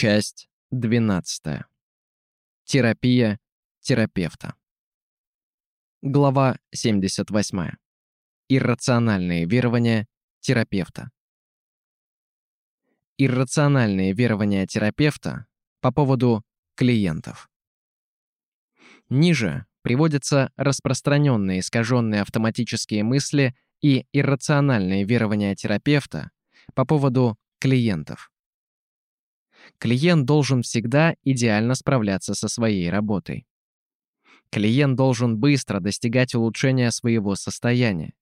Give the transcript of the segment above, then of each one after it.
Часть 12. Терапия терапевта. Глава 78. Иррациональные верования терапевта. Иррациональные верования терапевта по поводу клиентов. Ниже приводятся распространенные искаженные автоматические мысли и иррациональные верования терапевта по поводу клиентов. Клиент должен всегда идеально справляться со своей работой. Клиент должен быстро достигать улучшения своего состояния.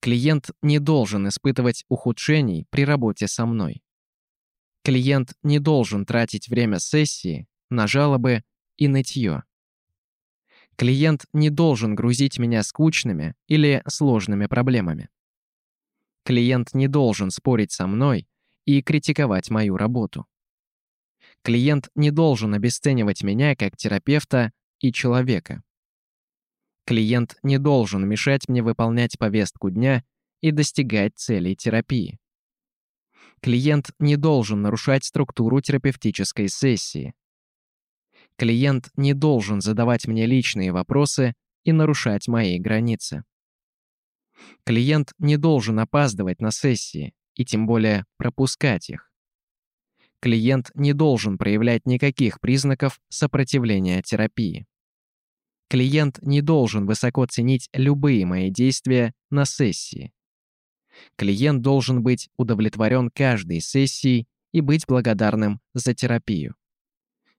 Клиент не должен испытывать ухудшений при работе со мной. Клиент не должен тратить время сессии на жалобы и нытье. Клиент не должен грузить меня скучными или сложными проблемами. Клиент не должен спорить со мной и критиковать мою работу. Клиент не должен обесценивать меня как терапевта и человека. Клиент не должен мешать мне выполнять повестку дня и достигать целей терапии. Клиент не должен нарушать структуру терапевтической сессии. Клиент не должен задавать мне личные вопросы и нарушать мои границы. Клиент не должен опаздывать на сессии и тем более пропускать их клиент не должен проявлять никаких признаков сопротивления терапии. Клиент не должен высоко ценить любые мои действия на сессии. Клиент должен быть удовлетворен каждой сессией и быть благодарным за терапию.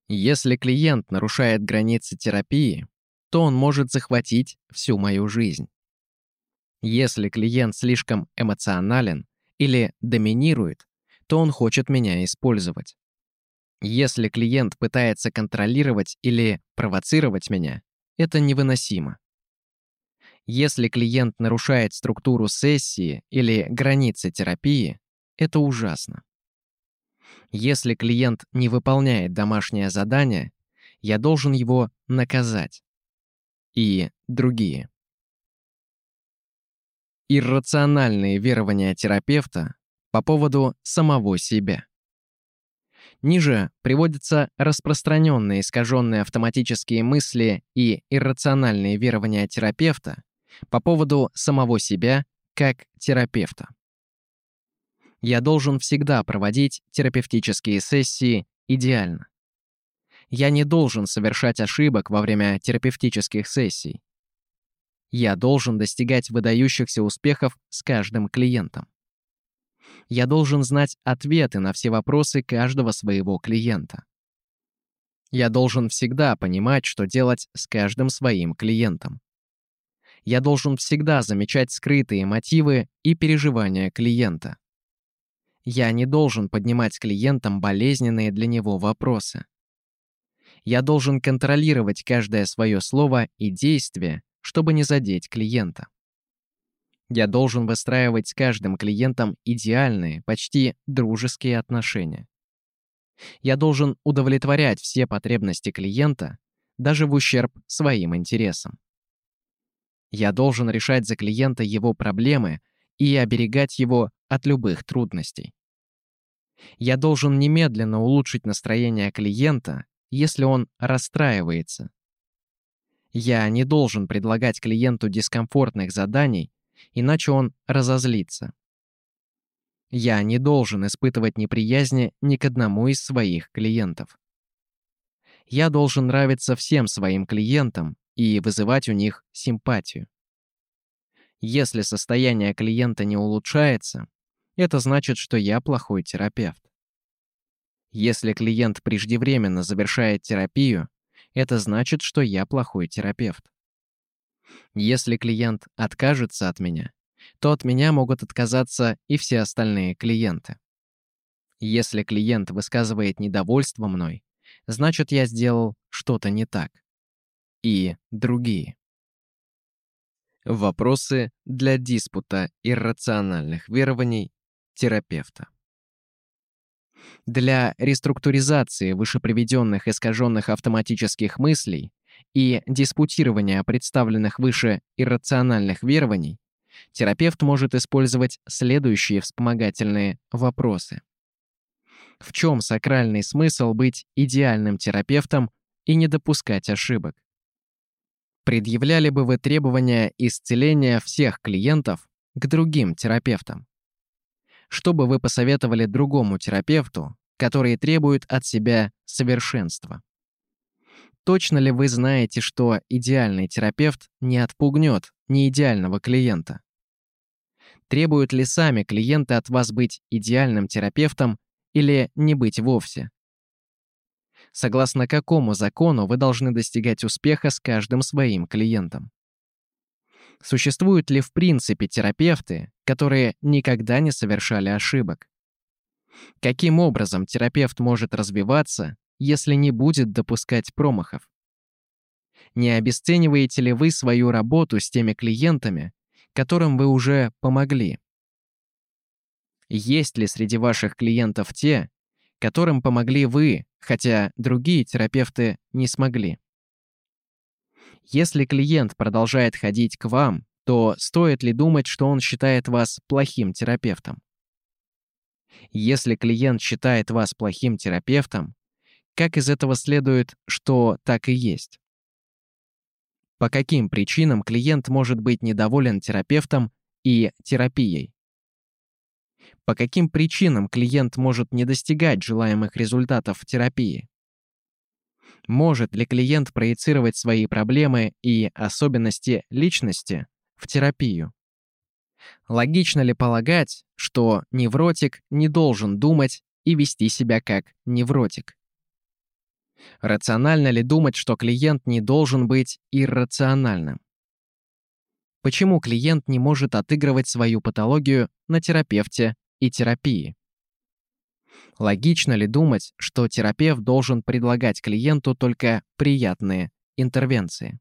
Если клиент нарушает границы терапии, то он может захватить всю мою жизнь. Если клиент слишком эмоционален или доминирует, то он хочет меня использовать. Если клиент пытается контролировать или провоцировать меня, это невыносимо. Если клиент нарушает структуру сессии или границы терапии, это ужасно. Если клиент не выполняет домашнее задание, я должен его наказать. И другие. Иррациональные верования терапевта по поводу самого себя. Ниже приводятся распространенные искаженные автоматические мысли и иррациональные верования терапевта по поводу самого себя как терапевта. Я должен всегда проводить терапевтические сессии идеально. Я не должен совершать ошибок во время терапевтических сессий. Я должен достигать выдающихся успехов с каждым клиентом я должен знать ответы на все вопросы каждого своего клиента. Я должен всегда понимать, что делать с каждым своим клиентом. Я должен всегда замечать скрытые мотивы и переживания клиента. Я не должен поднимать клиентам болезненные для него вопросы. Я должен контролировать каждое свое слово и действие, чтобы не задеть клиента. Я должен выстраивать с каждым клиентом идеальные, почти дружеские отношения. Я должен удовлетворять все потребности клиента, даже в ущерб своим интересам. Я должен решать за клиента его проблемы и оберегать его от любых трудностей. Я должен немедленно улучшить настроение клиента, если он расстраивается. Я не должен предлагать клиенту дискомфортных заданий иначе он разозлится. Я не должен испытывать неприязни ни к одному из своих клиентов. Я должен нравиться всем своим клиентам и вызывать у них симпатию. Если состояние клиента не улучшается, это значит, что я плохой терапевт. Если клиент преждевременно завершает терапию, это значит, что я плохой терапевт. Если клиент откажется от меня, то от меня могут отказаться и все остальные клиенты. Если клиент высказывает недовольство мной, значит, я сделал что-то не так. И другие. Вопросы для диспута иррациональных верований терапевта. Для реструктуризации вышеприведенных искаженных автоматических мыслей и диспутирования представленных выше иррациональных верований, терапевт может использовать следующие вспомогательные вопросы. В чем сакральный смысл быть идеальным терапевтом и не допускать ошибок? Предъявляли бы вы требования исцеления всех клиентов к другим терапевтам? Что бы вы посоветовали другому терапевту, который требует от себя совершенства? Точно ли вы знаете, что идеальный терапевт не отпугнет неидеального клиента? Требуют ли сами клиенты от вас быть идеальным терапевтом или не быть вовсе? Согласно какому закону вы должны достигать успеха с каждым своим клиентом? Существуют ли в принципе терапевты, которые никогда не совершали ошибок? Каким образом терапевт может развиваться, если не будет допускать промахов? Не обесцениваете ли вы свою работу с теми клиентами, которым вы уже помогли? Есть ли среди ваших клиентов те, которым помогли вы, хотя другие терапевты не смогли? Если клиент продолжает ходить к вам, то стоит ли думать, что он считает вас плохим терапевтом? Если клиент считает вас плохим терапевтом, как из этого следует, что так и есть? По каким причинам клиент может быть недоволен терапевтом и терапией? По каким причинам клиент может не достигать желаемых результатов в терапии? Может ли клиент проецировать свои проблемы и особенности личности в терапию? Логично ли полагать, что невротик не должен думать и вести себя как невротик? Рационально ли думать, что клиент не должен быть иррациональным? Почему клиент не может отыгрывать свою патологию на терапевте и терапии? Логично ли думать, что терапевт должен предлагать клиенту только приятные интервенции?